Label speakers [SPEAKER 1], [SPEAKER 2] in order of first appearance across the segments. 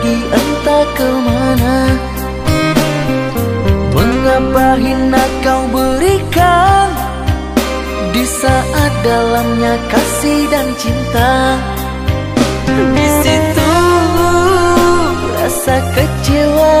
[SPEAKER 1] pergi entah ke mana. Mengapa hina kau berikan Di saat dalamnya kasih dan cinta? Di situ rasa kecewa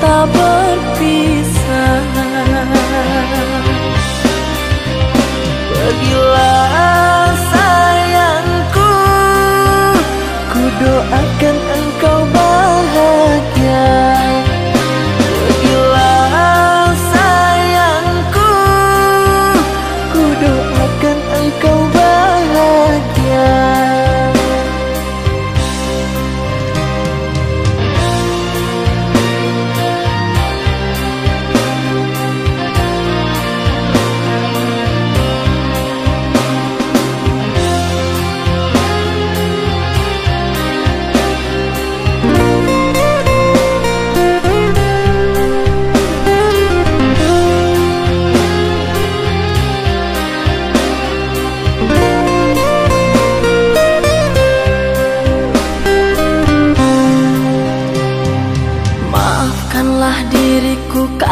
[SPEAKER 1] Ta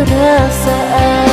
[SPEAKER 1] segurança.